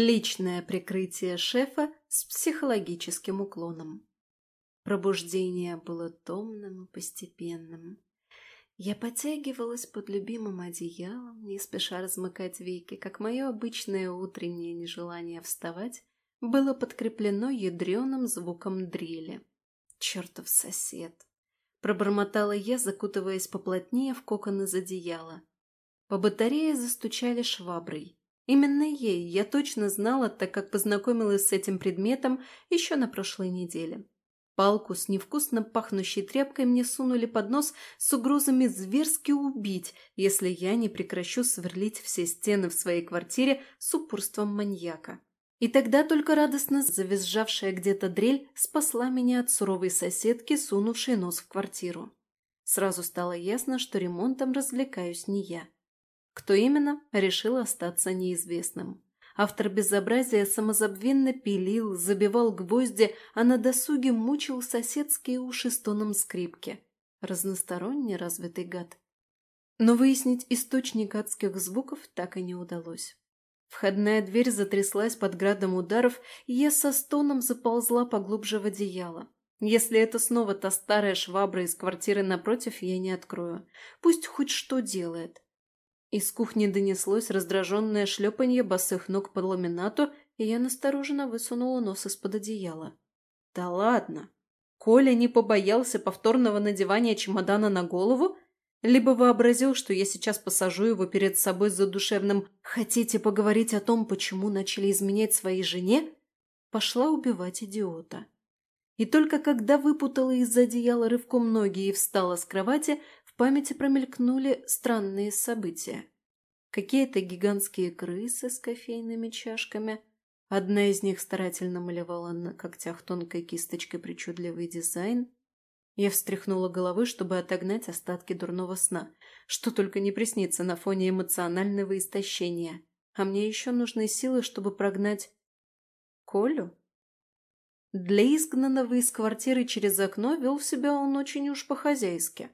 Личное прикрытие шефа с психологическим уклоном. Пробуждение было томным и постепенным. Я потягивалась под любимым одеялом, не спеша размыкать веки, как мое обычное утреннее нежелание вставать было подкреплено ядреным звуком дрели. Чертов сосед! Пробормотала я, закутываясь поплотнее в кокон из одеяла. По батарее застучали шваброй. Именно ей я точно знала, так как познакомилась с этим предметом еще на прошлой неделе. Палку с невкусно пахнущей тряпкой мне сунули под нос с угрозами зверски убить, если я не прекращу сверлить все стены в своей квартире с упорством маньяка. И тогда только радостно завизжавшая где-то дрель спасла меня от суровой соседки, сунувшей нос в квартиру. Сразу стало ясно, что ремонтом развлекаюсь не я. Кто именно, решил остаться неизвестным. Автор безобразия самозабвенно пилил, забивал гвозди, а на досуге мучил соседские уши стоном скрипки. Разносторонне развитый гад. Но выяснить источник адских звуков так и не удалось. Входная дверь затряслась под градом ударов, и я со стоном заползла поглубже в одеяло. Если это снова та старая швабра из квартиры напротив, я не открою. Пусть хоть что делает. Из кухни донеслось раздраженное шлепанье босых ног по ламинату, и я настороженно высунула нос из-под одеяла. «Да ладно! Коля не побоялся повторного надевания чемодана на голову? Либо вообразил, что я сейчас посажу его перед собой с задушевным «Хотите поговорить о том, почему начали изменять своей жене?» Пошла убивать идиота. И только когда выпутала из одеяла рывком ноги и встала с кровати, памяти промелькнули странные события. Какие-то гигантские крысы с кофейными чашками. Одна из них старательно малевала на когтях тонкой кисточкой причудливый дизайн. Я встряхнула головой, чтобы отогнать остатки дурного сна, что только не приснится на фоне эмоционального истощения. А мне еще нужны силы, чтобы прогнать... Колю? Для изгнанного из квартиры через окно вел себя он очень уж по-хозяйски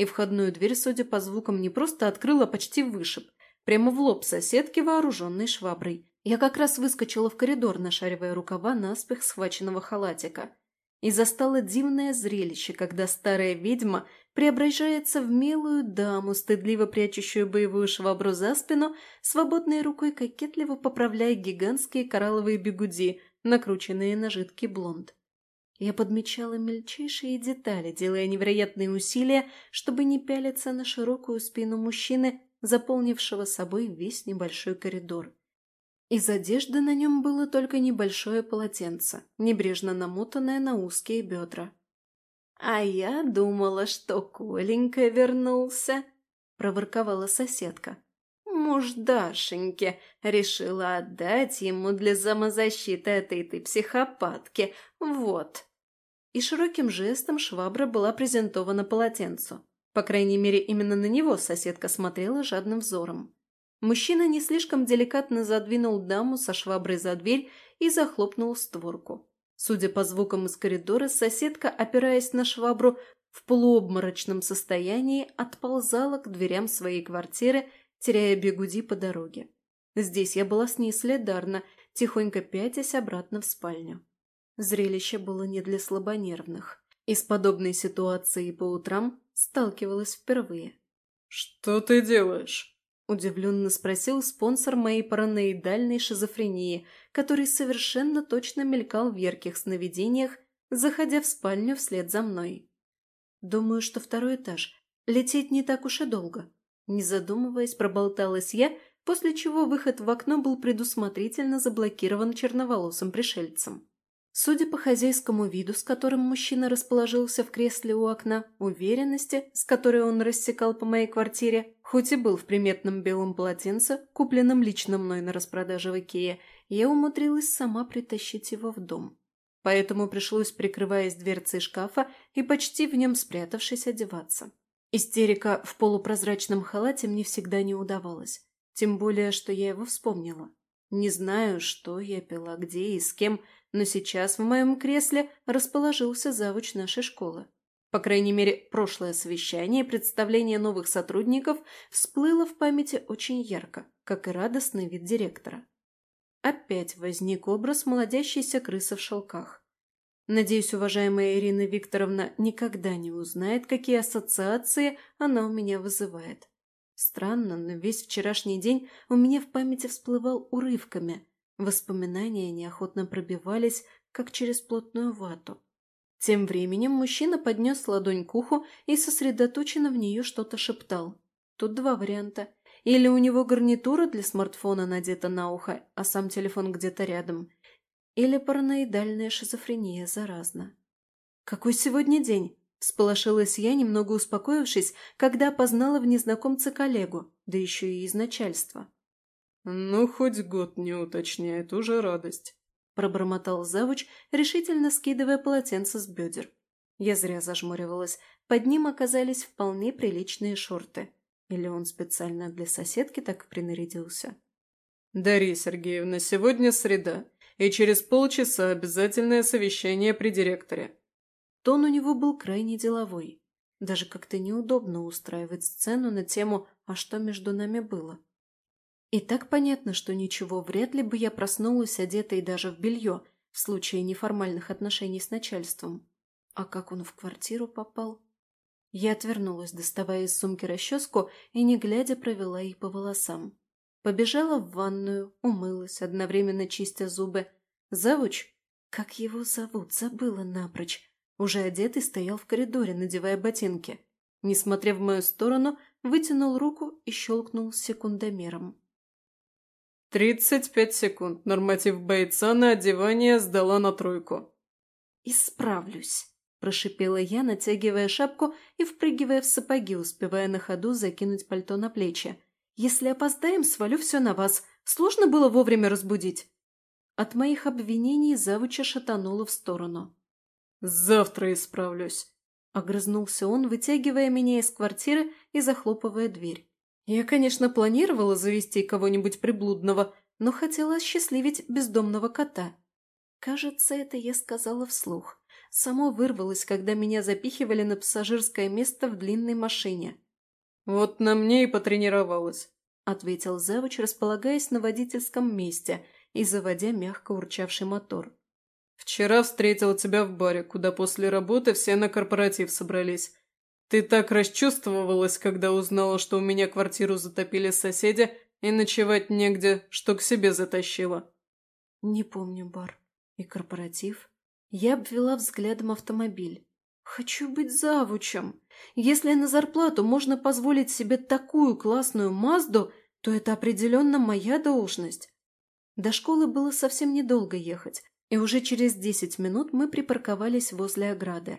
и входную дверь, судя по звукам, не просто открыл, а почти вышиб. Прямо в лоб соседки, вооруженной шваброй. Я как раз выскочила в коридор, нашаривая рукава наспех схваченного халатика. И застала дивное зрелище, когда старая ведьма преображается в милую даму, стыдливо прячущую боевую швабру за спину, свободной рукой кокетливо поправляя гигантские коралловые бегуди, накрученные на жидкий блонд. Я подмечала мельчайшие детали, делая невероятные усилия, чтобы не пялиться на широкую спину мужчины, заполнившего собой весь небольшой коридор. Из одежды на нем было только небольшое полотенце, небрежно намотанное на узкие бедра. «А я думала, что Коленька вернулся», — проворковала соседка. «Муж Дашеньки решила отдать ему для самозащиты этой ты психопатки. Вот» и широким жестом швабра была презентована полотенцу. По крайней мере, именно на него соседка смотрела жадным взором. Мужчина не слишком деликатно задвинул даму со шваброй за дверь и захлопнул створку. Судя по звукам из коридора, соседка, опираясь на швабру, в полуобморочном состоянии отползала к дверям своей квартиры, теряя бегуди по дороге. Здесь я была с ней следарна, тихонько пятясь обратно в спальню. Зрелище было не для слабонервных. И с подобной ситуацией по утрам сталкивалась впервые. «Что ты делаешь?» – удивленно спросил спонсор моей параноидальной шизофрении, который совершенно точно мелькал в ярких сновидениях, заходя в спальню вслед за мной. «Думаю, что второй этаж. Лететь не так уж и долго». Не задумываясь, проболталась я, после чего выход в окно был предусмотрительно заблокирован черноволосым пришельцем. Судя по хозяйскому виду, с которым мужчина расположился в кресле у окна, уверенности, с которой он рассекал по моей квартире, хоть и был в приметном белом полотенце, купленном лично мной на распродаже в Икее, я умудрилась сама притащить его в дом. Поэтому пришлось, прикрываясь дверцей шкафа и почти в нем спрятавшись, одеваться. Истерика в полупрозрачном халате мне всегда не удавалась, тем более, что я его вспомнила. Не знаю, что я пила, где и с кем – но сейчас в моем кресле расположился завуч нашей школы. По крайней мере, прошлое совещание и представление новых сотрудников всплыло в памяти очень ярко, как и радостный вид директора. опять возник образ молодящейся крысы в шелках. Надеюсь, уважаемая Ирина Викторовна никогда не узнает, какие ассоциации она у меня вызывает. Странно, но весь вчерашний день у меня в памяти всплывал урывками. Воспоминания неохотно пробивались, как через плотную вату. Тем временем мужчина поднес ладонь к уху и сосредоточенно в нее что-то шептал. Тут два варианта. Или у него гарнитура для смартфона надета на ухо, а сам телефон где-то рядом. Или параноидальная шизофрения заразна. «Какой сегодня день?» – всполошилась я, немного успокоившись, когда опознала в незнакомце коллегу, да еще и из начальства. «Ну, хоть год не уточняет, уже радость», – пробормотал завуч, решительно скидывая полотенце с бедер. Я зря зажмуривалась. Под ним оказались вполне приличные шорты. Или он специально для соседки так принарядился? «Дарья Сергеевна, сегодня среда, и через полчаса обязательное совещание при директоре». Тон у него был крайне деловой. Даже как-то неудобно устраивать сцену на тему «А что между нами было?». И так понятно, что ничего, вряд ли бы я проснулась одетой даже в белье в случае неформальных отношений с начальством. А как он в квартиру попал? Я отвернулась, доставая из сумки расческу и, не глядя, провела их по волосам. Побежала в ванную, умылась, одновременно чистя зубы. Завуч, как его зовут, забыла напрочь, уже одетый стоял в коридоре, надевая ботинки. Несмотря в мою сторону, вытянул руку и щелкнул секундомером. «Тридцать пять секунд. Норматив бойца на одевание сдала на тройку». «Исправлюсь». – прошипела я, натягивая шапку и впрыгивая в сапоги, успевая на ходу закинуть пальто на плечи. «Если опоздаем, свалю все на вас. Сложно было вовремя разбудить?» От моих обвинений завуча шатанула в сторону. «Завтра исправлюсь», – огрызнулся он, вытягивая меня из квартиры и захлопывая дверь. Я, конечно, планировала завести кого-нибудь приблудного, но хотела счастливить бездомного кота. Кажется, это я сказала вслух. Само вырвалось, когда меня запихивали на пассажирское место в длинной машине. «Вот на мне и потренировалась», — ответил Завуч, располагаясь на водительском месте и заводя мягко урчавший мотор. «Вчера встретил тебя в баре, куда после работы все на корпоратив собрались. Ты так расчувствовалась, когда узнала, что у меня квартиру затопили соседи и ночевать негде, что к себе затащила». «Не помню бар. И корпоратив?» Я обвела взглядом автомобиль. Хочу быть завучем. Если на зарплату можно позволить себе такую классную Мазду, то это определенно моя должность. До школы было совсем недолго ехать, и уже через десять минут мы припарковались возле ограды.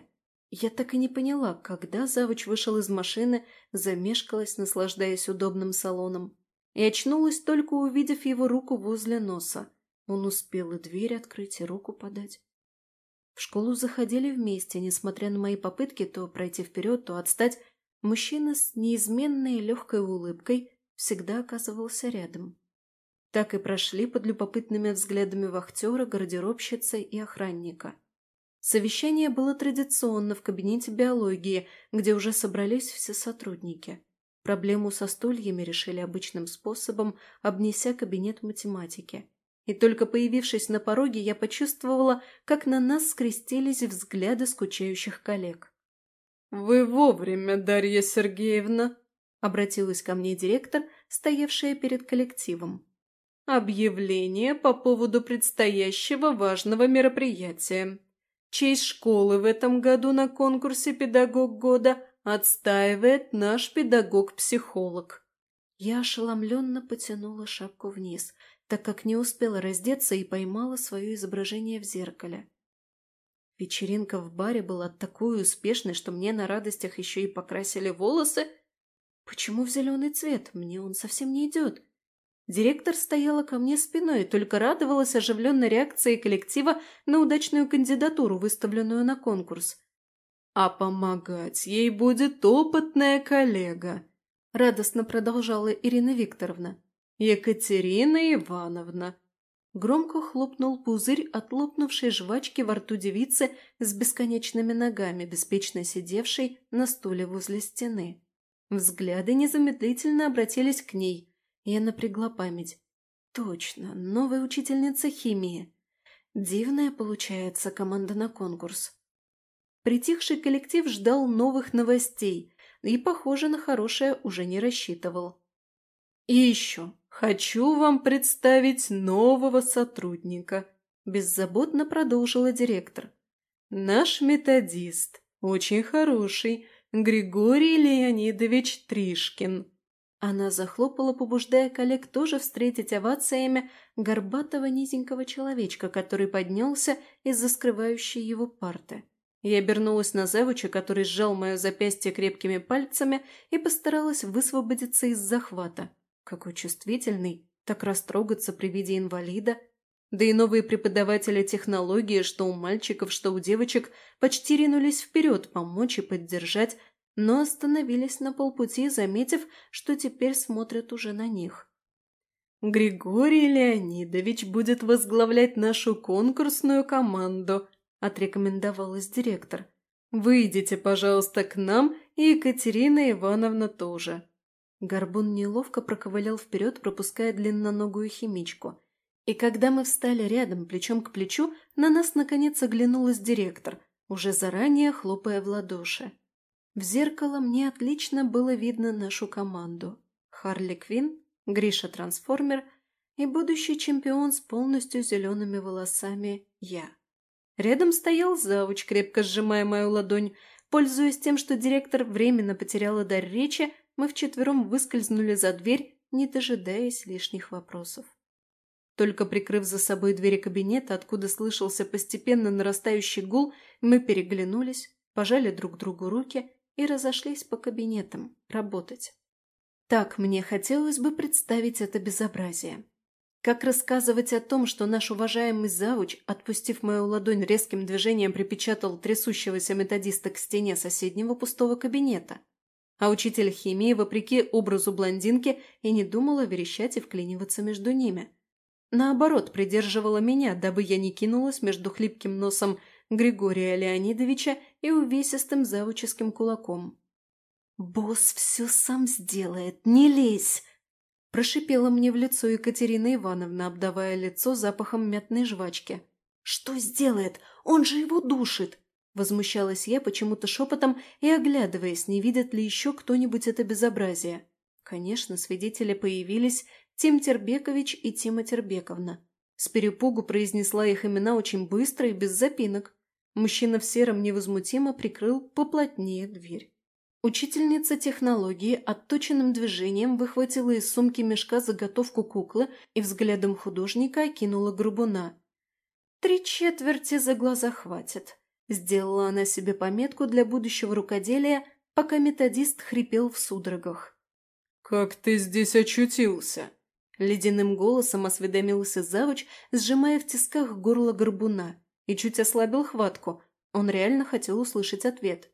Я так и не поняла, когда завуч вышел из машины, замешкалась, наслаждаясь удобным салоном, и очнулась, только увидев его руку возле носа. Он успел и дверь открыть, и руку подать. В школу заходили вместе, несмотря на мои попытки то пройти вперед, то отстать. Мужчина с неизменной легкой улыбкой всегда оказывался рядом. Так и прошли под любопытными взглядами вахтера, гардеробщицы и охранника. Совещание было традиционно в кабинете биологии, где уже собрались все сотрудники. Проблему со стульями решили обычным способом, обнеся кабинет математики. И только появившись на пороге, я почувствовала, как на нас скрестились взгляды скучающих коллег. «Вы вовремя, Дарья Сергеевна!» — обратилась ко мне директор, стоявшая перед коллективом. «Объявление по поводу предстоящего важного мероприятия. Честь школы в этом году на конкурсе «Педагог года» отстаивает наш педагог-психолог». Я ошеломленно потянула шапку вниз — так как не успела раздеться и поймала свое изображение в зеркале. Вечеринка в баре была такой успешной, что мне на радостях еще и покрасили волосы. Почему в зеленый цвет? Мне он совсем не идет. Директор стояла ко мне спиной и только радовалась оживленной реакции коллектива на удачную кандидатуру, выставленную на конкурс. «А помогать ей будет опытная коллега», — радостно продолжала Ирина Викторовна. «Екатерина Ивановна!» Громко хлопнул пузырь от лопнувшей жвачки во рту девицы с бесконечными ногами, беспечно сидевшей на стуле возле стены. Взгляды незамедлительно обратились к ней. Я напрягла память. Точно, новая учительница химии. Дивная получается команда на конкурс. Притихший коллектив ждал новых новостей и, похоже, на хорошее уже не рассчитывал. «И еще хочу вам представить нового сотрудника», – беззаботно продолжила директор. «Наш методист, очень хороший, Григорий Леонидович Тришкин». Она захлопала, побуждая коллег тоже встретить овациями горбатого низенького человечка, который поднялся из-за скрывающей его парты. Я обернулась на завуча, который сжал мое запястье крепкими пальцами и постаралась высвободиться из захвата. Какой чувствительный, так растрогаться при виде инвалида. Да и новые преподаватели технологии, что у мальчиков, что у девочек, почти ринулись вперед помочь и поддержать, но остановились на полпути, заметив, что теперь смотрят уже на них. «Григорий Леонидович будет возглавлять нашу конкурсную команду», – отрекомендовалась директор. «Выйдите, пожалуйста, к нам, и Екатерина Ивановна тоже». Горбун неловко проковылял вперед, пропуская длинноногую химичку. И когда мы встали рядом, плечом к плечу, на нас наконец оглянулась директор, уже заранее хлопая в ладоши. В зеркало мне отлично было видно нашу команду. Харли Квин, Гриша Трансформер и будущий чемпион с полностью зелеными волосами я. Рядом стоял завуч, крепко сжимая мою ладонь. Пользуясь тем, что директор временно потеряла дар речи, мы вчетвером выскользнули за дверь, не дожидаясь лишних вопросов. Только прикрыв за собой двери кабинета, откуда слышался постепенно нарастающий гул, мы переглянулись, пожали друг другу руки и разошлись по кабинетам работать. Так мне хотелось бы представить это безобразие. Как рассказывать о том, что наш уважаемый завуч, отпустив мою ладонь резким движением, припечатал трясущегося методиста к стене соседнего пустого кабинета? А учитель химии, вопреки образу блондинки, и не думала верещать и вклиниваться между ними. Наоборот, придерживала меня, дабы я не кинулась между хлипким носом Григория Леонидовича и увесистым завуческим кулаком. «Босс все сам сделает, не лезь!» Прошипела мне в лицо Екатерина Ивановна, обдавая лицо запахом мятной жвачки. «Что сделает? Он же его душит!» Возмущалась я почему-то шепотом и оглядываясь, не видит ли еще кто-нибудь это безобразие. Конечно, свидетели появились Тим Тербекович и Тима Тербековна. С перепугу произнесла их имена очень быстро и без запинок. Мужчина в сером невозмутимо прикрыл поплотнее дверь. Учительница технологии отточенным движением выхватила из сумки мешка заготовку куклы и взглядом художника окинула грубуна. «Три четверти за глаза хватит», – сделала она себе пометку для будущего рукоделия, пока методист хрипел в судорогах. «Как ты здесь очутился?» Ледяным голосом осведомился завуч, сжимая в тисках горло горбуна и чуть ослабил хватку. Он реально хотел услышать ответ.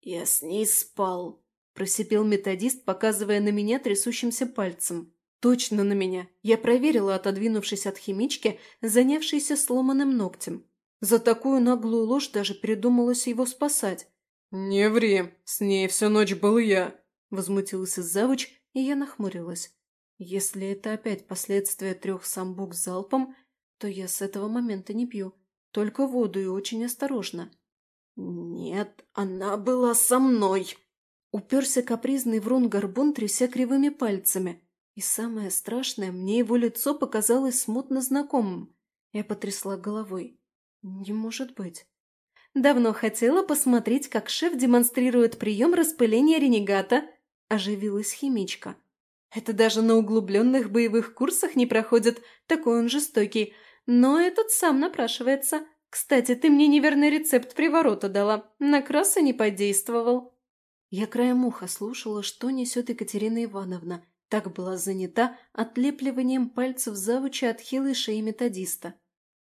«Я с ней спал», – просипел методист, показывая на меня трясущимся пальцем. «Точно на меня. Я проверила, отодвинувшись от химички, занявшейся сломанным ногтем. За такую наглую ложь даже придумалось его спасать». «Не ври, с ней всю ночь был я», – возмутился завуч, и я нахмурилась. «Если это опять последствия трех самбук залпом, то я с этого момента не пью. Только воду и очень осторожно. «Нет, она была со мной!» Уперся капризный врун-горбун, тряся кривыми пальцами. И самое страшное, мне его лицо показалось смутно знакомым. Я потрясла головой. «Не может быть!» «Давно хотела посмотреть, как шеф демонстрирует прием распыления ренегата», – оживилась химичка. «Это даже на углубленных боевых курсах не проходит, такой он жестокий. Но этот сам напрашивается. Кстати, ты мне неверный рецепт приворота дала. На краса не подействовал. Я краем уха слушала, что несет Екатерина Ивановна. Так была занята отлепливанием пальцев завуча от хилой шеи методиста.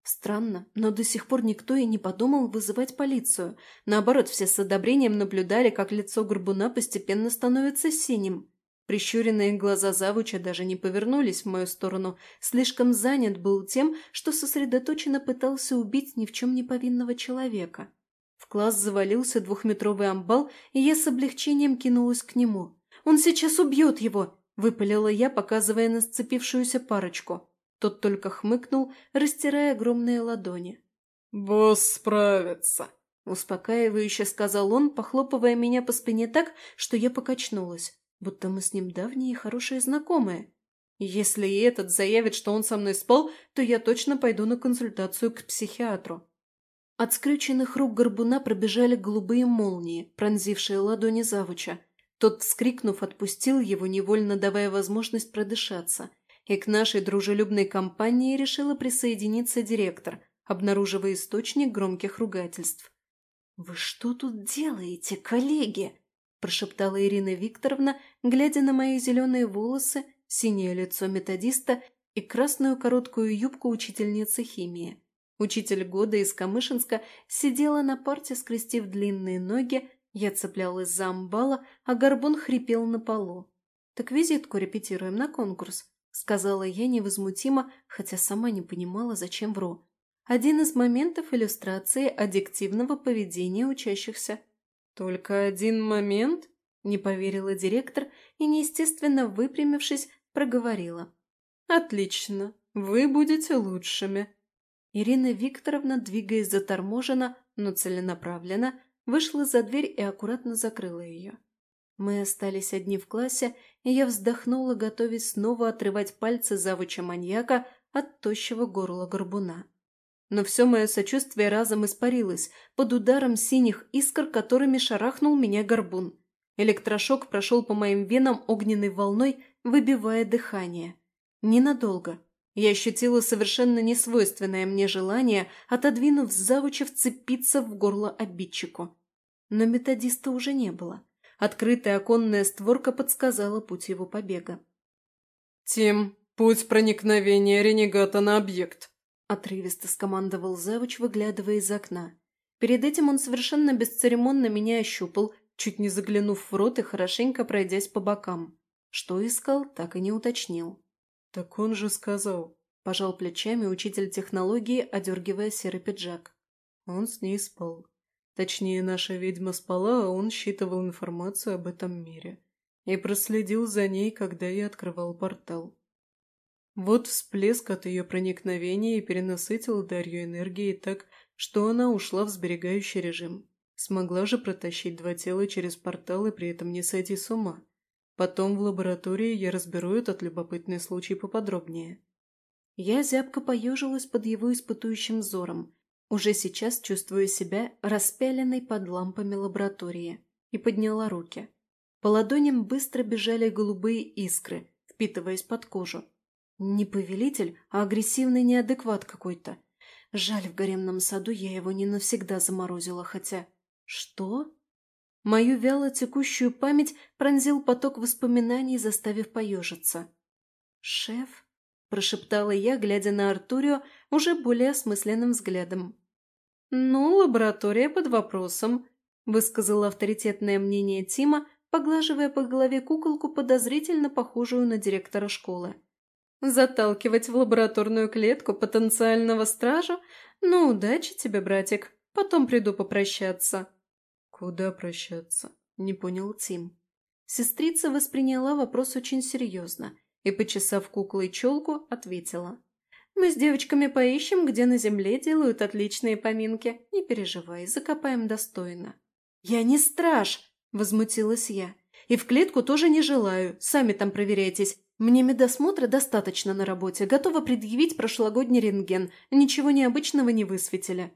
Странно, но до сих пор никто и не подумал вызывать полицию. Наоборот, все с одобрением наблюдали, как лицо горбуна постепенно становится синим. Прищуренные глаза завуча даже не повернулись в мою сторону, слишком занят был тем, что сосредоточенно пытался убить ни в чем не повинного человека. В класс завалился двухметровый амбал, и я с облегчением кинулась к нему. «Он сейчас убьет его!» – выпалила я, показывая на сцепившуюся парочку. Тот только хмыкнул, растирая огромные ладони. «Босс справится», — успокаивающе сказал он, похлопывая меня по спине так, что я покачнулась, будто мы с ним давние и хорошие знакомые. Если и этот заявит, что он со мной спал, то я точно пойду на консультацию к психиатру. От скрюченных рук горбуна пробежали голубые молнии, пронзившие ладони завуча. Тот, вскрикнув, отпустил его, невольно давая возможность продышаться. И к нашей дружелюбной компании решила присоединиться директор, обнаруживая источник громких ругательств. «Вы что тут делаете, коллеги?» – прошептала Ирина Викторовна, глядя на мои зеленые волосы, синее лицо методиста и красную короткую юбку учительницы химии. Учитель года из Камышинска сидела на парте, скрестив длинные ноги, я цеплялась за амбала, а горбун хрипел на полу. «Так визитку репетируем на конкурс», — сказала я невозмутимо, хотя сама не понимала, зачем вру. Один из моментов иллюстрации аддиктивного поведения учащихся. «Только один момент?» — не поверила директор и, неестественно выпрямившись, проговорила. «Отлично, вы будете лучшими». Ирина Викторовна, двигаясь заторможенно, но целенаправленно, вышла за дверь и аккуратно закрыла ее. Мы остались одни в классе, и я вздохнула, готовясь снова отрывать пальцы завуча-маньяка от тощего горла горбуна. Но все мое сочувствие разом испарилось под ударом синих искр, которыми шарахнул меня горбун. Электрошок прошел по моим венам огненной волной, выбивая дыхание. Ненадолго. Я ощутила совершенно несвойственное мне желание, отодвинув завуча вцепиться в горло обидчику. Но методиста уже не было. Открытая оконная створка подсказала путь его побега. «Тим, путь проникновения ренегата на объект», — отрывисто скомандовал завуч, выглядывая из окна. Перед этим он совершенно бесцеремонно меня ощупал, чуть не заглянув в рот и хорошенько пройдясь по бокам. Что искал, так и не уточнил. «Так он же сказал», – пожал плечами учитель технологии, одергивая серый пиджак. Он с ней спал. Точнее, наша ведьма спала, а он считывал информацию об этом мире. И проследил за ней, когда я открывал портал. Вот всплеск от ее проникновения и перенасытил Дарью энергией так, что она ушла в сберегающий режим. Смогла же протащить два тела через портал и при этом не сойти с ума. Потом в лаборатории я разберу этот любопытный случай поподробнее. Я зябко поежилась под его испытующим взором, уже сейчас чувствуя себя распяленной под лампами лаборатории, и подняла руки. По ладоням быстро бежали голубые искры, впитываясь под кожу. Не повелитель, а агрессивный неадекват какой-то. Жаль, в гаремном саду я его не навсегда заморозила, хотя... Что? Мою вяло текущую память пронзил поток воспоминаний, заставив поежиться. «Шеф?» – прошептала я, глядя на Артурио уже более осмысленным взглядом. «Ну, лаборатория под вопросом», – высказал авторитетное мнение Тима, поглаживая по голове куколку, подозрительно похожую на директора школы. «Заталкивать в лабораторную клетку потенциального стража? Ну, удачи тебе, братик. Потом приду попрощаться». «Куда прощаться?» – не понял Тим. Сестрица восприняла вопрос очень серьезно и, почесав куклой челку, ответила. «Мы с девочками поищем, где на земле делают отличные поминки. Не переживай, закопаем достойно». «Я не страж!» – возмутилась я. «И в клетку тоже не желаю. Сами там проверяйтесь. Мне медосмотра достаточно на работе. Готова предъявить прошлогодний рентген. Ничего необычного не высветили».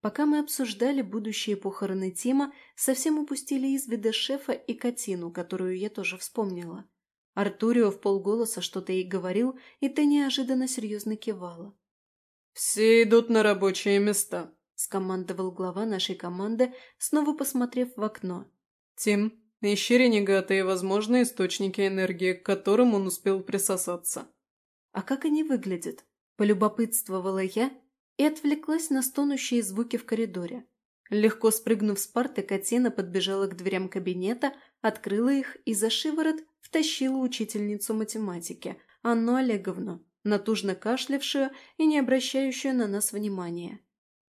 Пока мы обсуждали будущие похороны Тима, совсем упустили из вида шефа и Катину, которую я тоже вспомнила. Артурио в полголоса что-то ей говорил, и ты неожиданно серьезно кивала. «Все идут на рабочие места», — скомандовал глава нашей команды, снова посмотрев в окно. «Тим, ищи ренегата и возможные источники энергии, к которым он успел присосаться». «А как они выглядят?» – полюбопытствовала я, и отвлеклась на стонущие звуки в коридоре. Легко спрыгнув с парты, Катина подбежала к дверям кабинета, открыла их и за шиворот втащила учительницу математики, Анну Олеговну, натужно кашлявшую и не обращающую на нас внимания.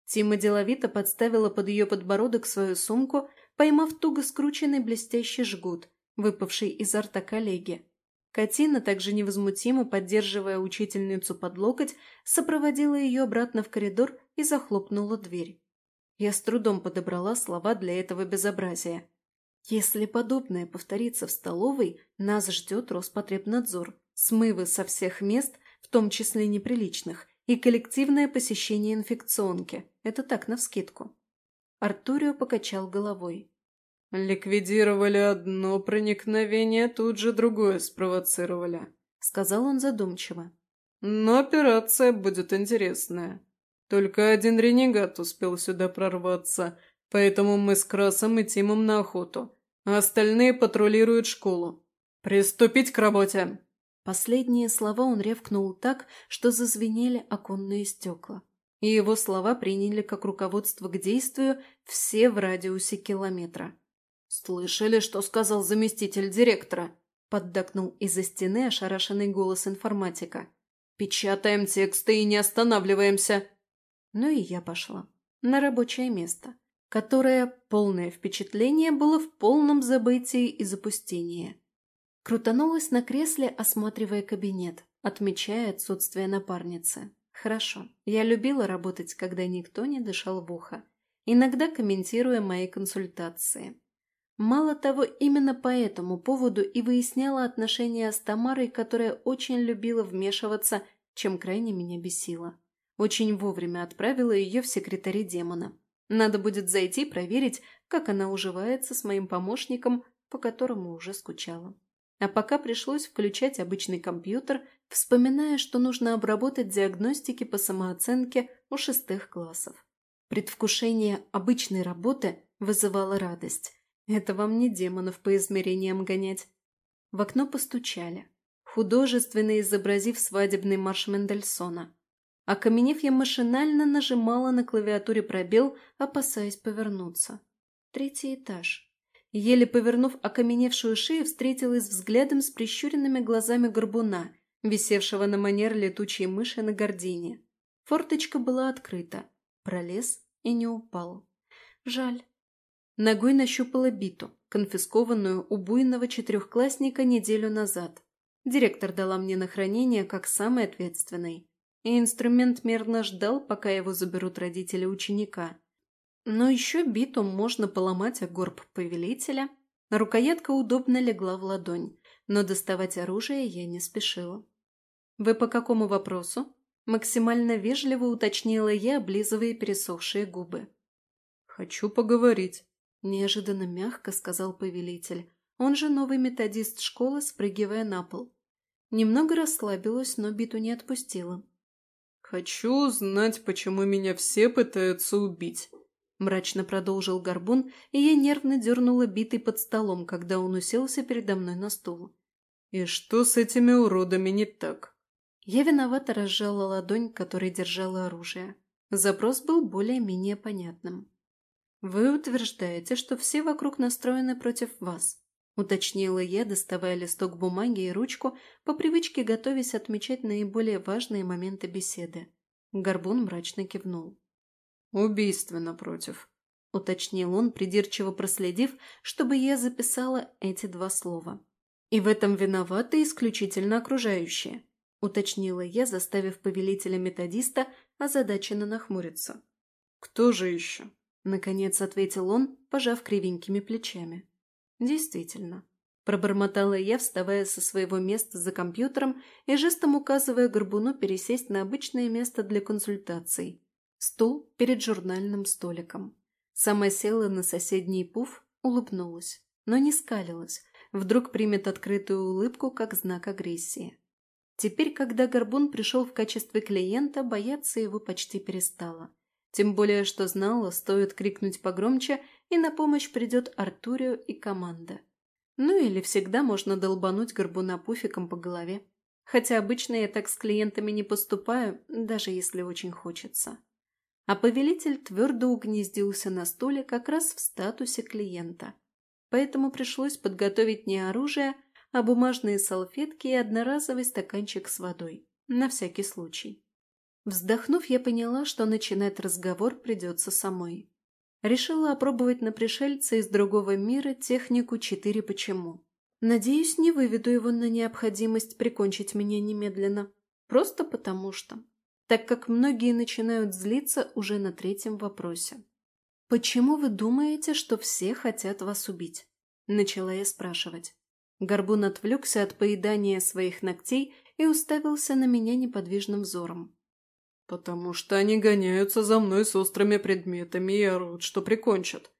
Тима деловито подставила под ее подбородок свою сумку, поймав туго скрученный блестящий жгут, выпавший изо рта коллеги. Катина, также невозмутимо поддерживая учительницу под локоть, сопроводила ее обратно в коридор и захлопнула дверь. Я с трудом подобрала слова для этого безобразия. Если подобное повторится в столовой, нас ждет Роспотребнадзор, смывы со всех мест, в том числе неприличных, и коллективное посещение инфекционки. Это так, навскидку. Артурио покачал головой. «Ликвидировали одно проникновение, тут же другое спровоцировали», — сказал он задумчиво. «Но операция будет интересная. Только один ренегат успел сюда прорваться, поэтому мы с Красом и Тимом на охоту, а остальные патрулируют школу. Приступить к работе!» Последние слова он ревкнул так, что зазвенели оконные стекла. И его слова приняли как руководство к действию все в радиусе километра. «Слышали, что сказал заместитель директора?» – поддакнул из-за стены ошарашенный голос информатика. «Печатаем тексты и не останавливаемся!» Ну и я пошла. На рабочее место, которое, полное впечатление, было в полном забытии и запустении. Крутанулась на кресле, осматривая кабинет, отмечая отсутствие напарницы. Хорошо, я любила работать, когда никто не дышал в ухо, иногда комментируя мои консультации. Мало того, именно по этому поводу и выясняла отношения с Тамарой, которая очень любила вмешиваться, чем крайне меня бесило. Очень вовремя отправила ее в секретари демона. Надо будет зайти проверить, как она уживается с моим помощником, по которому уже скучала. А пока пришлось включать обычный компьютер, вспоминая, что нужно обработать диагностики по самооценке у шестых классов. Предвкушение обычной работы вызывало радость. Это вам не демонов по измерениям гонять. В окно постучали, художественно изобразив свадебный марш Мендельсона. Окаменев, я машинально нажимала на клавиатуре пробел, опасаясь повернуться. Третий этаж. Еле повернув окаменевшую шею, встретилась взглядом с прищуренными глазами горбуна, висевшего на манер летучей мыши на гордине. Форточка была открыта. Пролез и не упал. Жаль. Ногой нащупала биту, конфискованную у буйного четырехклассника неделю назад. Директор дала мне на хранение как самый ответственный. И инструмент мерно ждал, пока его заберут родители ученика. Но еще биту можно поломать о горб повелителя. Рукоятка удобно легла в ладонь, но доставать оружие я не спешила. «Вы по какому вопросу?» Максимально вежливо уточнила я, облизывая пересохшие губы. «Хочу поговорить», Неожиданно мягко сказал повелитель. Он же новый методист школы, спрыгивая на пол. Немного расслабилась, но биту не отпустила. «Хочу узнать, почему меня все пытаются убить», – мрачно продолжил Горбун, и я нервно дернула битый под столом, когда он уселся передо мной на стул. «И что с этими уродами не так?» Я виновато разжала ладонь, которой держала оружие. Запрос был более-менее понятным. «Вы утверждаете, что все вокруг настроены против вас», – уточнила я, доставая листок бумаги и ручку, по привычке готовясь отмечать наиболее важные моменты беседы. Горбун мрачно кивнул. «Убийственно против», – уточнил он, придирчиво проследив, чтобы я записала эти два слова. «И в этом виноваты исключительно окружающие», – уточнила я, заставив повелителя-методиста озадаченно нахмуриться. «Кто же еще?» Наконец ответил он, пожав кривенькими плечами. Действительно. Пробормотала я, вставая со своего места за компьютером и жестом указывая Горбуну пересесть на обычное место для консультаций. Стул перед журнальным столиком. Сама села на соседний пуф, улыбнулась, но не скалилась. Вдруг примет открытую улыбку как знак агрессии. Теперь, когда Горбун пришел в качестве клиента, бояться его почти перестала. Тем более, что знала, стоит крикнуть погромче, и на помощь придет Артурио и команда. Ну или всегда можно долбануть горбуна пуфиком по голове. Хотя обычно я так с клиентами не поступаю, даже если очень хочется. А повелитель твердо угнездился на стуле как раз в статусе клиента. Поэтому пришлось подготовить не оружие, а бумажные салфетки и одноразовый стаканчик с водой. На всякий случай. Вздохнув, я поняла, что начинать разговор придется самой. Решила опробовать на пришельца из другого мира технику «четыре почему». Надеюсь, не выведу его на необходимость прикончить меня немедленно. Просто потому что. Так как многие начинают злиться уже на третьем вопросе. «Почему вы думаете, что все хотят вас убить?» Начала я спрашивать. Горбун отвлекся от поедания своих ногтей и уставился на меня неподвижным взором. «Потому что они гоняются за мной с острыми предметами и орут, что прикончат».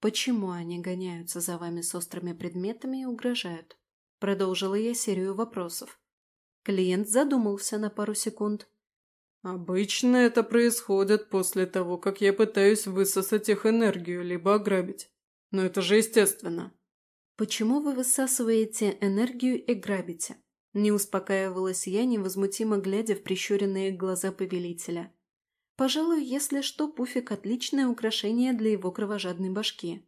«Почему они гоняются за вами с острыми предметами и угрожают?» Продолжила я серию вопросов. Клиент задумался на пару секунд. «Обычно это происходит после того, как я пытаюсь высосать их энергию, либо ограбить. Но это же естественно». «Почему вы высасываете энергию и грабите?» Не успокаивалась я, невозмутимо глядя в прищуренные глаза повелителя. Пожалуй, если что, пуфик – отличное украшение для его кровожадной башки.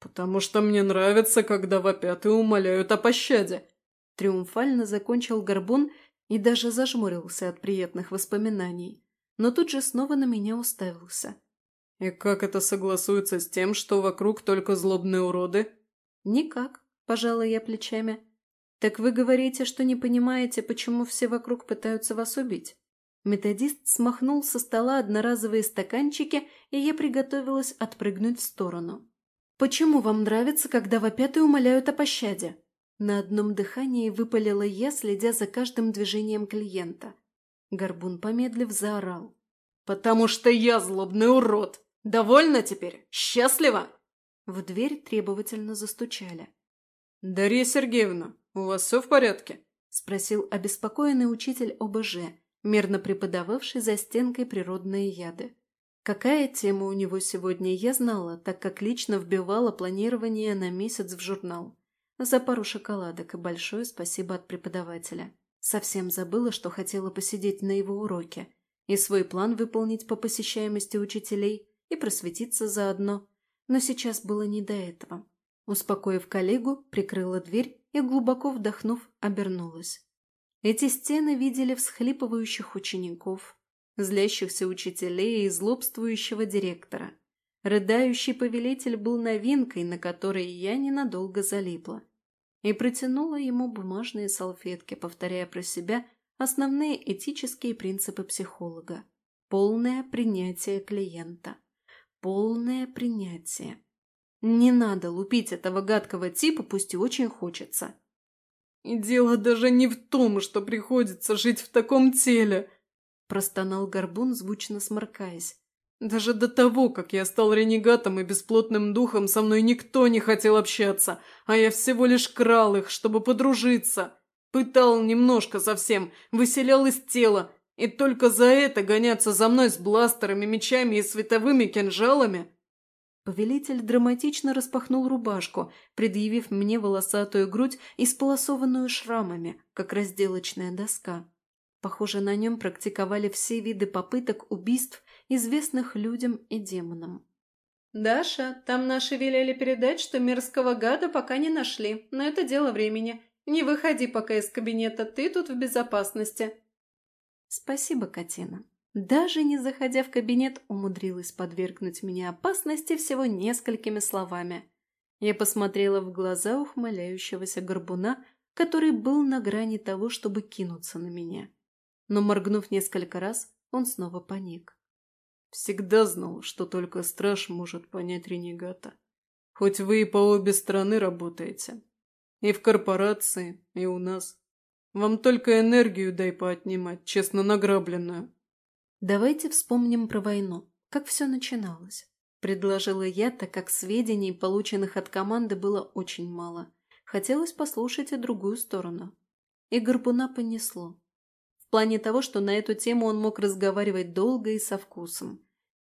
«Потому что мне нравится, когда вопят и умоляют о пощаде!» Триумфально закончил горбун и даже зажмурился от приятных воспоминаний, но тут же снова на меня уставился. «И как это согласуется с тем, что вокруг только злобные уроды?» «Никак», – пожала я плечами. «Так вы говорите, что не понимаете, почему все вокруг пытаются вас убить?» Методист смахнул со стола одноразовые стаканчики, и я приготовилась отпрыгнуть в сторону. «Почему вам нравится, когда вопят и умоляют о пощаде?» На одном дыхании выпалила я, следя за каждым движением клиента. Горбун, помедлив, заорал. «Потому что я злобный урод! Довольно теперь? Счастлива?» В дверь требовательно застучали. «Дарья Сергеевна, у вас все в порядке?» – спросил обеспокоенный учитель ОБЖ, мирно преподававший за стенкой природные яды. Какая тема у него сегодня, я знала, так как лично вбивала планирование на месяц в журнал. За пару шоколадок и большое спасибо от преподавателя. Совсем забыла, что хотела посидеть на его уроке и свой план выполнить по посещаемости учителей и просветиться заодно. Но сейчас было не до этого. Успокоив коллегу, прикрыла дверь и, глубоко вдохнув, обернулась. Эти стены видели всхлипывающих учеников, злящихся учителей и злобствующего директора. Рыдающий повелитель был новинкой, на которой я ненадолго залипла. И протянула ему бумажные салфетки, повторяя про себя основные этические принципы психолога. Полное принятие клиента. Полное принятие. Не надо лупить этого гадкого типа, пусть и очень хочется. И дело даже не в том, что приходится жить в таком теле, простонал Горбун, звучно сморкаясь. Даже до того, как я стал ренегатом и бесплотным духом, со мной никто не хотел общаться, а я всего лишь крал их, чтобы подружиться. Пытал немножко совсем, выселял из тела, и только за это гоняться за мной с бластерами, мечами и световыми кинжалами? Повелитель драматично распахнул рубашку, предъявив мне волосатую грудь, исполосованную шрамами, как разделочная доска. Похоже, на нем практиковали все виды попыток убийств известных людям и демонам. «Даша, там наши велели передать, что мерзкого гада пока не нашли, но это дело времени. Не выходи пока из кабинета, ты тут в безопасности». «Спасибо, Катина». Даже не заходя в кабинет, умудрилась подвергнуть меня опасности всего несколькими словами. Я посмотрела в глаза ухмыляющегося горбуна, который был на грани того, чтобы кинуться на меня. Но, моргнув несколько раз, он снова паник. Всегда знал, что только страж может понять ренегата. Хоть вы и по обе стороны работаете. И в корпорации, и у нас. Вам только энергию дай поотнимать, честно награбленную. Давайте вспомним про войну. Как все начиналось? Предложила я, так как сведений, полученных от команды, было очень мало. Хотелось послушать и другую сторону. И Горбуна понесло. В плане того, что на эту тему он мог разговаривать долго и со вкусом.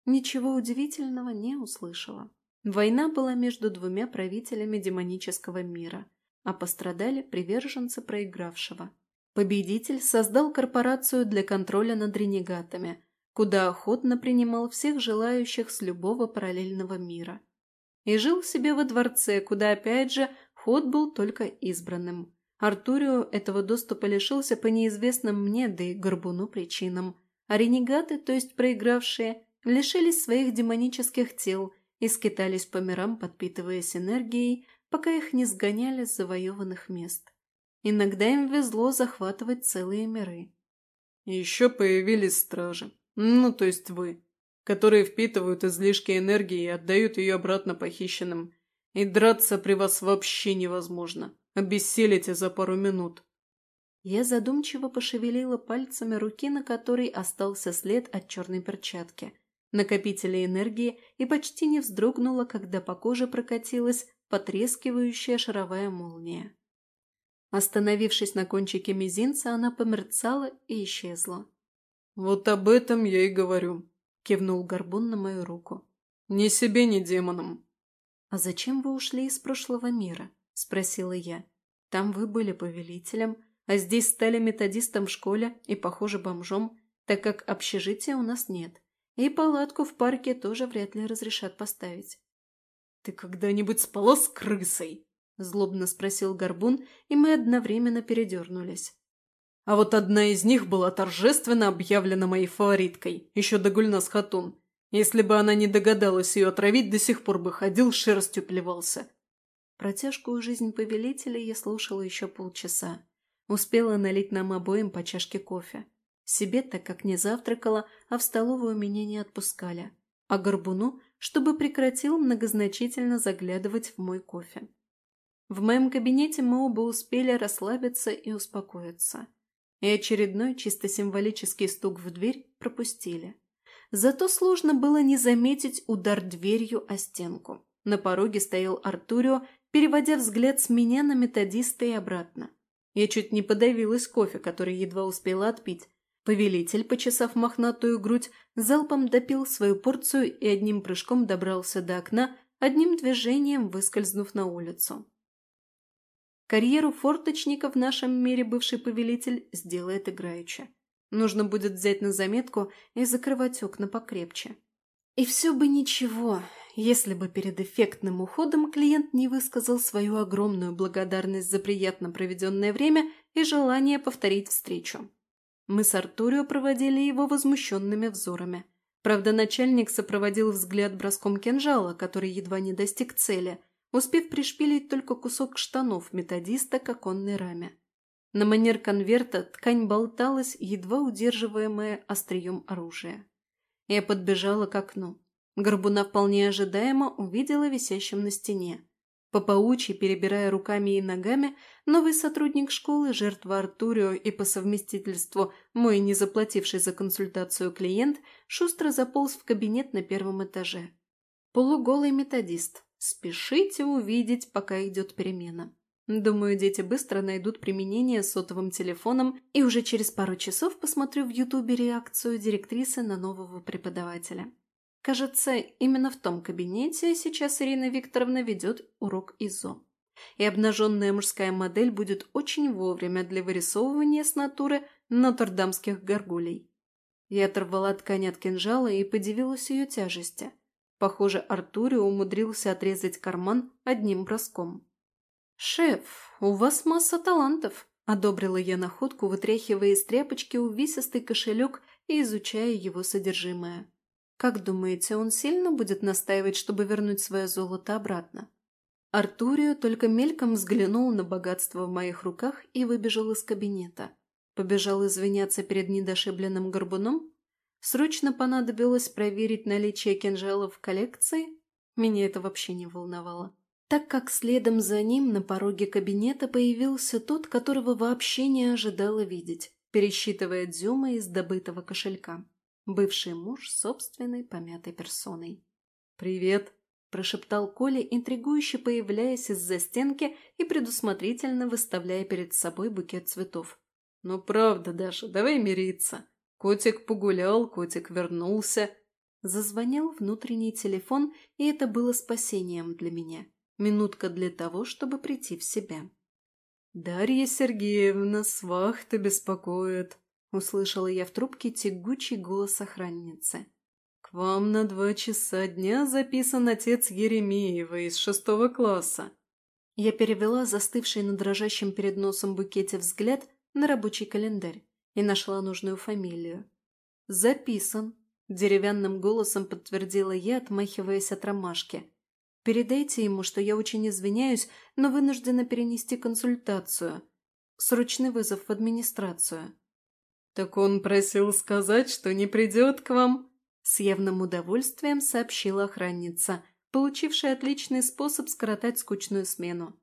Ничего удивительного не услышала. Война была между двумя правителями демонического мира, а пострадали приверженцы проигравшего. Победитель создал корпорацию для контроля над ренегатами, куда охотно принимал всех желающих с любого параллельного мира. И жил себе во дворце, куда, опять же, вход был только избранным. Артурио этого доступа лишился по неизвестным мне, да и Горбуну причинам, а ренегаты, то есть проигравшие, лишились своих демонических тел и скитались по мирам, подпитываясь энергией, пока их не сгоняли с завоеванных мест. Иногда им везло захватывать целые миры. Еще появились стражи, ну, то есть вы, которые впитывают излишки энергии и отдают ее обратно похищенным. И драться при вас вообще невозможно. Обессилите за пару минут. Я задумчиво пошевелила пальцами руки, на которой остался след от черной перчатки, накопителя энергии и почти не вздрогнула, когда по коже прокатилась потрескивающая шаровая молния. Остановившись на кончике мизинца, она померцала и исчезла. «Вот об этом я и говорю», — кивнул Горбун на мою руку. «Ни себе, ни демонам». «А зачем вы ушли из прошлого мира?» — спросила я. «Там вы были повелителем, а здесь стали методистом в школе и, похоже, бомжом, так как общежития у нас нет, и палатку в парке тоже вряд ли разрешат поставить». «Ты когда-нибудь спала с крысой?» – злобно спросил Горбун, и мы одновременно передернулись. А вот одна из них была торжественно объявлена моей фавориткой, еще до Гульнас Хатун. Если бы она не догадалась ее отравить, до сих пор бы ходил, шерстью плевался. Про тяжкую жизнь повелителя я слушала еще полчаса. Успела налить нам обоим по чашке кофе. Себе, так как не завтракала, а в столовую меня не отпускали. А Горбуну, чтобы прекратил многозначительно заглядывать в мой кофе. В моем кабинете мы оба успели расслабиться и успокоиться. И очередной чисто символический стук в дверь пропустили. Зато сложно было не заметить удар дверью о стенку. На пороге стоял Артурио, переводя взгляд с меня на методиста и обратно. Я чуть не подавилась кофе, который едва успела отпить. Повелитель, почесав мохнатую грудь, залпом допил свою порцию и одним прыжком добрался до окна, одним движением выскользнув на улицу. Карьеру форточника в нашем мире бывший повелитель сделает играючи. Нужно будет взять на заметку и закрывать окна покрепче. И все бы ничего, если бы перед эффектным уходом клиент не высказал свою огромную благодарность за приятно проведенное время и желание повторить встречу. Мы с Артурио проводили его возмущенными взорами. Правда, начальник сопроводил взгляд броском кинжала, который едва не достиг цели – успев пришпилить только кусок штанов методиста к оконной раме. На манер конверта ткань болталась, едва удерживаемая острием оружия. Я подбежала к окну. Горбуна вполне ожидаемо увидела висящим на стене. По паучьи, перебирая руками и ногами, новый сотрудник школы, жертва Артурио и по совместительству мой не заплативший за консультацию клиент, шустро заполз в кабинет на первом этаже. Полуголый методист, Спешите увидеть, пока идет перемена. Думаю, дети быстро найдут применение сотовым телефоном, и уже через пару часов посмотрю в Ютубе реакцию директрисы на нового преподавателя. Кажется, именно в том кабинете сейчас Ирина Викторовна ведет урок ИЗО. И обнаженная мужская модель будет очень вовремя для вырисовывания с натуры нотр-дамских горгулей. Я оторвала ткань от кинжала и подивилась ее тяжести. Похоже, Артурио умудрился отрезать карман одним броском. «Шеф, у вас масса талантов», – одобрила я находку, вытряхивая из тряпочки увесистый кошелек и изучая его содержимое. «Как думаете, он сильно будет настаивать, чтобы вернуть свое золото обратно?» Артурио только мельком взглянул на богатство в моих руках и выбежал из кабинета. Побежал извиняться перед недошибленным горбуном Срочно понадобилось проверить наличие кинжалов в коллекции? Меня это вообще не волновало. Так как следом за ним на пороге кабинета появился тот, которого вообще не ожидала видеть, пересчитывая дзюмы из добытого кошелька. Бывший муж собственной помятой персоной. «Привет!» – прошептал Коля, интригующе появляясь из-за стенки и предусмотрительно выставляя перед собой букет цветов. «Ну правда, Даша, давай мириться!» Котик погулял, котик вернулся. Зазвонил внутренний телефон, и это было спасением для меня. Минутка для того, чтобы прийти в себя. «Дарья Сергеевна, с вахты беспокоит», — услышала я в трубке тягучий голос охранницы. «К вам на два часа дня записан отец Еремеева из шестого класса». Я перевела застывший на дрожащем перед носом букете взгляд на рабочий календарь и нашла нужную фамилию. «Записан», – деревянным голосом подтвердила я, отмахиваясь от ромашки. Передайте ему, что я очень извиняюсь, но вынуждена перенести консультацию. Срочный вызов в администрацию». «Так он просил сказать, что не придет к вам?» С явным удовольствием сообщила охранница, получившая отличный способ скоротать скучную смену.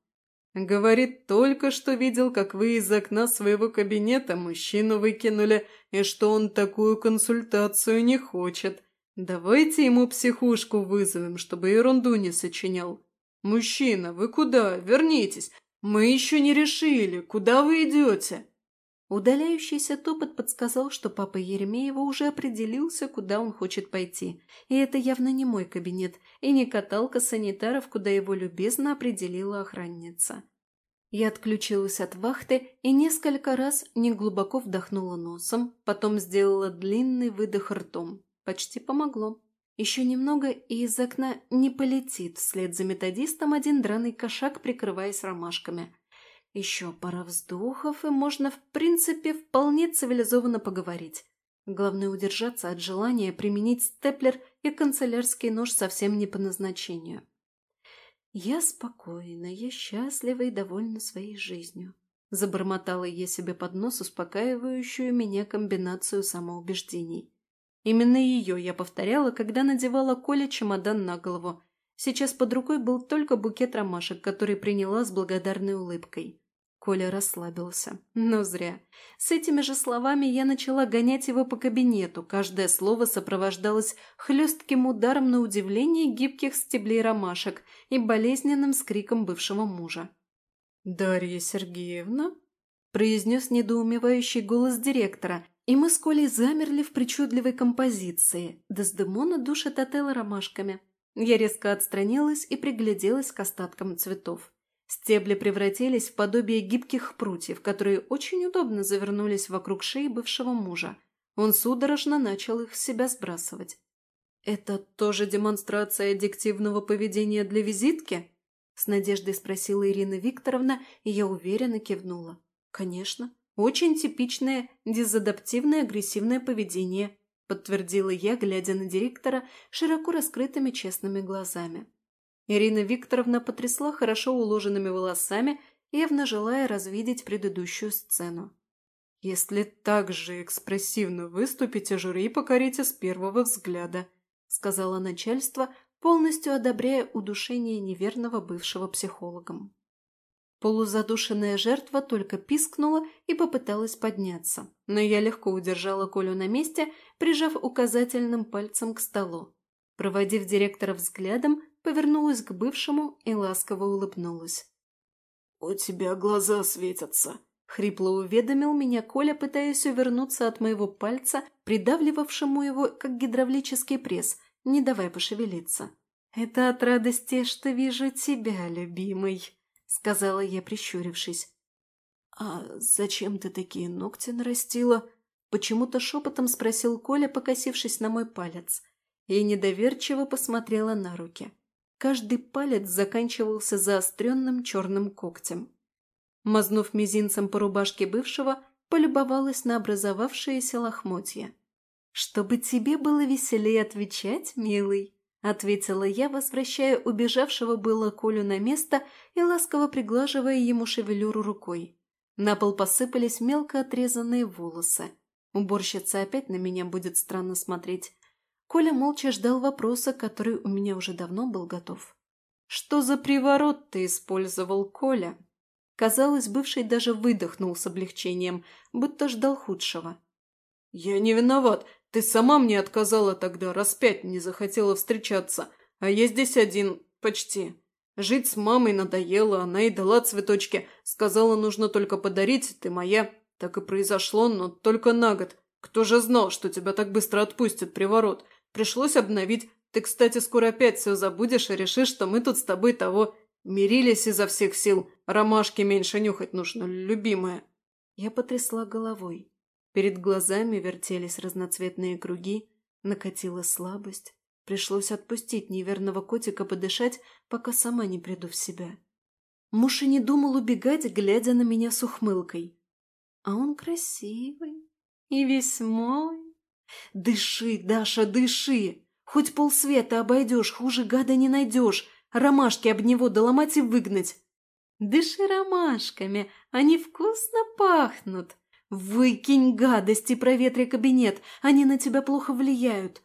Говорит, только что видел, как вы из окна своего кабинета мужчину выкинули, и что он такую консультацию не хочет. Давайте ему психушку вызовем, чтобы ерунду не сочинял. Мужчина, вы куда? Вернитесь. Мы еще не решили, куда вы идете? Удаляющийся топот подсказал, что папа Еремеева уже определился, куда он хочет пойти. И это явно не мой кабинет, и не каталка санитаров, куда его любезно определила охранница. Я отключилась от вахты и несколько раз неглубоко вдохнула носом, потом сделала длинный выдох ртом. Почти помогло. Еще немного, и из окна не полетит вслед за методистом один драный кошак, прикрываясь ромашками – еще пара вздохов, и можно, в принципе, вполне цивилизованно поговорить. Главное удержаться от желания применить степлер и канцелярский нож совсем не по назначению. Я спокойна, я счастлива и довольна своей жизнью. Забормотала я себе под нос успокаивающую меня комбинацию самоубеждений. Именно ее я повторяла, когда надевала Коле чемодан на голову. Сейчас под рукой был только букет ромашек, который приняла с благодарной улыбкой. Коля расслабился. Но зря. С этими же словами я начала гонять его по кабинету. Каждое слово сопровождалось хлестким ударом на удивление гибких стеблей ромашек и болезненным скриком бывшего мужа. «Дарья Сергеевна?» – произнес недоумевающий голос директора, и мы с Колей замерли в причудливой композиции. Дездемона душит отелла ромашками. Я резко отстранилась и пригляделась к остаткам цветов. Стебли превратились в подобие гибких прутьев, которые очень удобно завернулись вокруг шеи бывшего мужа. Он судорожно начал их с себя сбрасывать. «Это тоже демонстрация аддиктивного поведения для визитки?» С надеждой спросила Ирина Викторовна, и я уверенно кивнула. «Конечно. Очень типичное дезадаптивное агрессивное поведение», подтвердила я, глядя на директора широко раскрытыми честными глазами. Ирина Викторовна потрясла хорошо уложенными волосами, явно желая развидеть предыдущую сцену. «Если так же экспрессивно выступите, жюри покорите с первого взгляда», сказала начальство, полностью одобряя удушение неверного бывшего психологом. Полузадушенная жертва только пискнула и попыталась подняться, но я легко удержала Колю на месте, прижав указательным пальцем к столу. Проводив директора взглядом, повернулась к бывшему и ласково улыбнулась. «У тебя глаза светятся», — хрипло уведомил меня Коля, пытаясь увернуться от моего пальца, придавливавшему его, как гидравлический пресс, не давая пошевелиться. «Это от радости, что вижу тебя, любимый», — сказала я, прищурившись. «А зачем ты такие ногти нарастила?» Почему-то шепотом спросил Коля, покосившись на мой палец. И недоверчиво посмотрела на руки. Каждый палец заканчивался заостренным черным когтем. Мазнув мизинцем по рубашке бывшего, полюбовалась на образовавшиеся лохмотья. «Чтобы тебе было веселее отвечать, милый», — ответила я, возвращая убежавшего было Колю на место и ласково приглаживая ему шевелюру рукой. На пол посыпались мелко отрезанные волосы. Уборщица опять на меня будет странно смотреть. Коля молча ждал вопроса, который у меня уже давно был готов. «Что за приворот ты использовал, Коля?» Казалось, бывший даже выдохнул с облегчением, будто ждал худшего. «Я не виноват. Ты сама мне отказала тогда, раз пять не захотела встречаться. А я здесь один, почти. Жить с мамой надоело, она и дала цветочки. Сказала, нужно только подарить, ты моя. Так и произошло, но только на год. Кто же знал, что тебя так быстро отпустит приворот? Пришлось обновить. Ты, кстати, скоро опять все забудешь и решишь, что мы тут с тобой того мирились изо всех сил. Ромашки меньше нюхать нужно, любимая». Я потрясла головой. Перед глазами вертелись разноцветные круги, накатила слабость. Пришлось отпустить неверного котика подышать, пока сама не приду в себя. Муж и не думал убегать, глядя на меня с ухмылкой. А он красивый и весь мой. «Дыши, Даша, дыши! Хоть полсвета обойдешь, хуже гада не найдешь!» – Ромашки об него доломать и выгнать. Дыши ромашками, они вкусно пахнут. Выкинь гадости, проветри кабинет, они на тебя плохо влияют.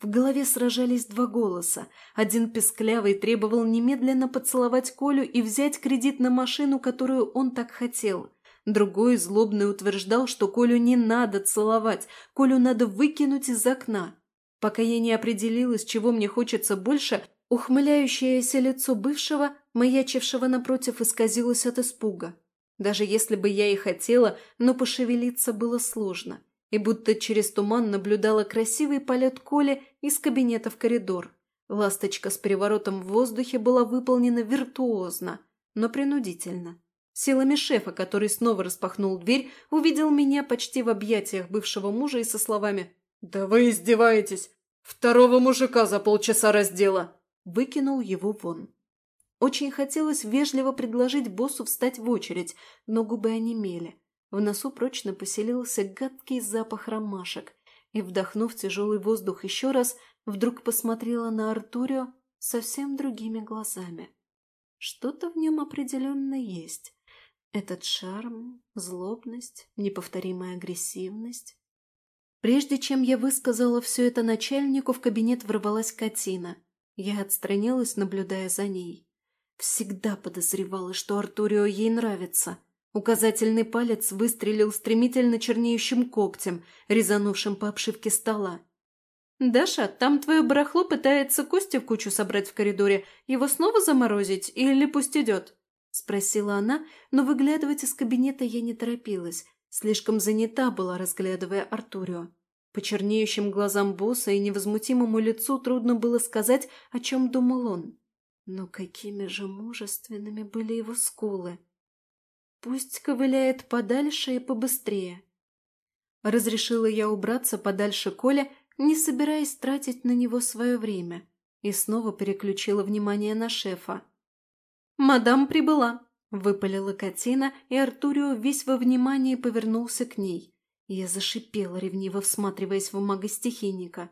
В голове сражались два голоса. Один песклявый требовал немедленно поцеловать Колю и взять кредит на машину, которую он так хотел. Другой злобный утверждал, что Колю не надо целовать, Колю надо выкинуть из окна. Пока я не определилась, чего мне хочется больше, ухмыляющееся лицо бывшего, маячившего напротив, исказилось от испуга. Даже если бы я и хотела, но пошевелиться было сложно и будто через туман наблюдала красивый полет Коли из кабинета в коридор. Ласточка с переворотом в воздухе была выполнена виртуозно, но принудительно. Силами шефа, который снова распахнул дверь, увидел меня почти в объятиях бывшего мужа и со словами «Да вы издеваетесь! Второго мужика за полчаса раздела!» Выкинул его вон. Очень хотелось вежливо предложить боссу встать в очередь, но губы онемели. В носу прочно поселился гадкий запах ромашек, и, вдохнув тяжелый воздух еще раз, вдруг посмотрела на Артурио совсем другими глазами. Что-то в нем определенно есть. Этот шарм, злобность, неповторимая агрессивность. Прежде чем я высказала все это начальнику, в кабинет ворвалась Катина. Я отстранилась, наблюдая за ней. Всегда подозревала, что Артурио ей нравится. Указательный палец выстрелил стремительно чернеющим когтем, резанувшим по обшивке стола. «Даша, там твое барахло пытается кости в кучу собрать в коридоре. Его снова заморозить или пусть идет?» – спросила она, но выглядывать из кабинета я не торопилась. Слишком занята была, разглядывая Артурио. По чернеющим глазам босса и невозмутимому лицу трудно было сказать, о чем думал он. Но какими же мужественными были его скулы! Пусть ковыляет подальше и побыстрее. Разрешила я убраться подальше Коля, не собираясь тратить на него свое время, и снова переключила внимание на шефа. «Мадам прибыла», — выпалила Катина, и Артурио весь во внимании повернулся к ней. Я зашипела, ревниво всматриваясь в мага-стихийника.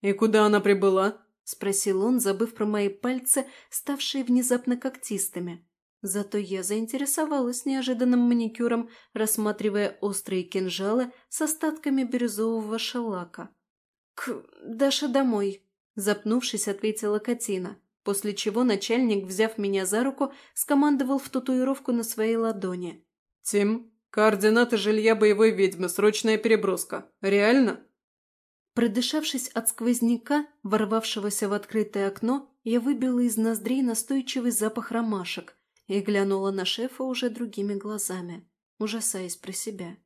«И куда она прибыла?» — спросил он, забыв про мои пальцы, ставшие внезапно когтистыми. Зато я заинтересовалась неожиданным маникюром, рассматривая острые кинжалы с остатками бирюзового шелака. «К... Даша домой», – запнувшись, ответила Катина, после чего начальник, взяв меня за руку, скомандовал в татуировку на своей ладони. «Тим, координаты жилья боевой ведьмы, срочная переброска. Реально?» Продышавшись от сквозняка, ворвавшегося в открытое окно, я выбила из ноздрей настойчивый запах ромашек, и глянула на шефа уже другими глазами, ужасаясь про себя.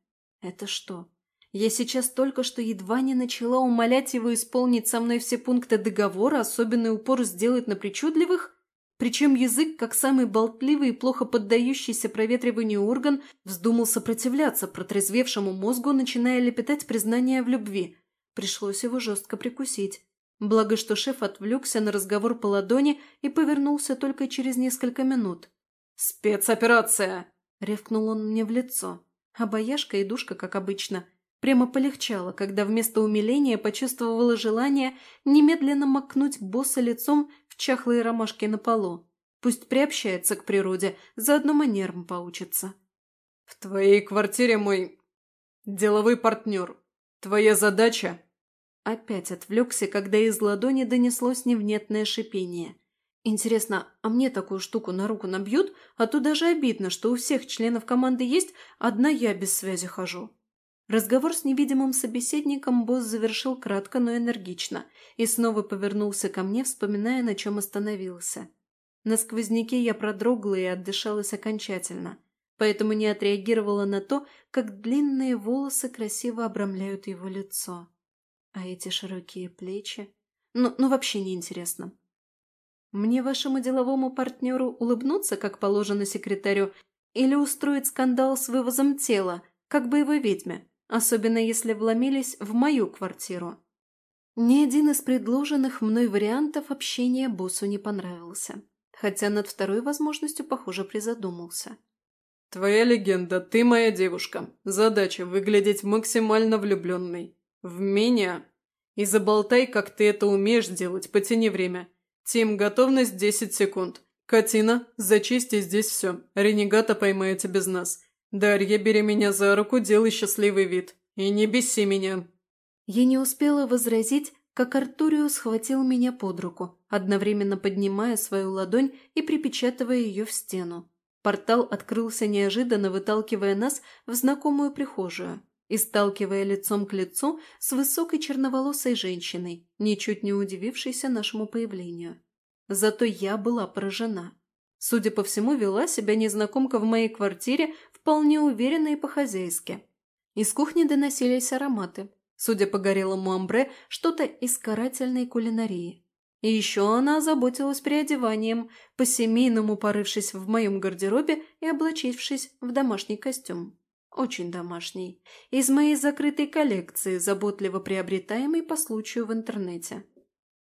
«Это что? Я сейчас только что едва не начала умолять его исполнить со мной все пункты договора, особенный упор сделать на причудливых?» Причем язык, как самый болтливый и плохо поддающийся проветриванию орган, вздумал сопротивляться протрезвевшему мозгу, начиная лепетать признание в любви. Пришлось его жестко прикусить. Благо, что шеф отвлекся на разговор по ладони и повернулся только через несколько минут. «Спецоперация!» — ревкнул он мне в лицо. А бояшка и душка, как обычно, прямо полегчало, когда вместо умиления почувствовала желание немедленно макнуть босса лицом в чахлые ромашки на полу. Пусть приобщается к природе, заодно манерам поучится. «В твоей квартире мой деловой партнер. Твоя задача...» Опять отвлекся, когда из ладони донеслось невнятное шипение. Интересно, а мне такую штуку на руку набьют, а то даже обидно, что у всех членов команды есть, одна я без связи хожу. Разговор с невидимым собеседником босс завершил кратко, но энергично, и снова повернулся ко мне, вспоминая, на чем остановился. На сквозняке я продрогла и отдышалась окончательно, поэтому не отреагировала на то, как длинные волосы красиво обрамляют его лицо. А эти широкие плечи... Ну, ну вообще неинтересно. Мне вашему деловому партнеру улыбнуться, как положено секретарю, или устроить скандал с вывозом тела, как боевой ведьме, особенно если вломились в мою квартиру. Ни один из предложенных мной вариантов общения боссу не понравился, хотя над второй возможностью, похоже, призадумался. «Твоя легенда, ты моя девушка. Задача – выглядеть максимально влюбленной. В меня. И заболтай, как ты это умеешь делать, потяни время. Тим, готовность 10 секунд. Катина, зачисти здесь все. Ренегата поймаете без нас. Дарья, бери меня за руку, делай счастливый вид. И не беси меня. Я не успела возразить, как Артурио схватил меня под руку, одновременно поднимая свою ладонь и припечатывая ее в стену. Портал открылся неожиданно, выталкивая нас в знакомую прихожую и сталкивая лицом к лицу с высокой черноволосой женщиной, ничуть не удивившейся нашему появлению. Зато я была поражена. Судя по всему, вела себя незнакомка в моей квартире вполне уверенно и по-хозяйски. Из кухни доносились ароматы. Судя по горелому амбре, что-то из карательной кулинарии. И еще она озаботилась переодеванием, по-семейному порывшись в моем гардеробе и облачившись в домашний костюм. Очень домашний. Из моей закрытой коллекции, заботливо приобретаемой по случаю в интернете.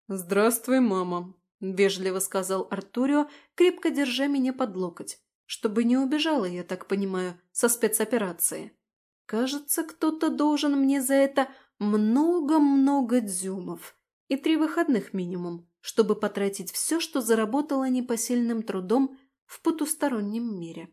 «Здравствуй, мама», – вежливо сказал Артурио, крепко держа меня под локоть, чтобы не убежала, я так понимаю, со спецоперации. Кажется, кто-то должен мне за это много-много дзюмов и три выходных минимум, чтобы потратить все, что заработала непосильным трудом в потустороннем мире.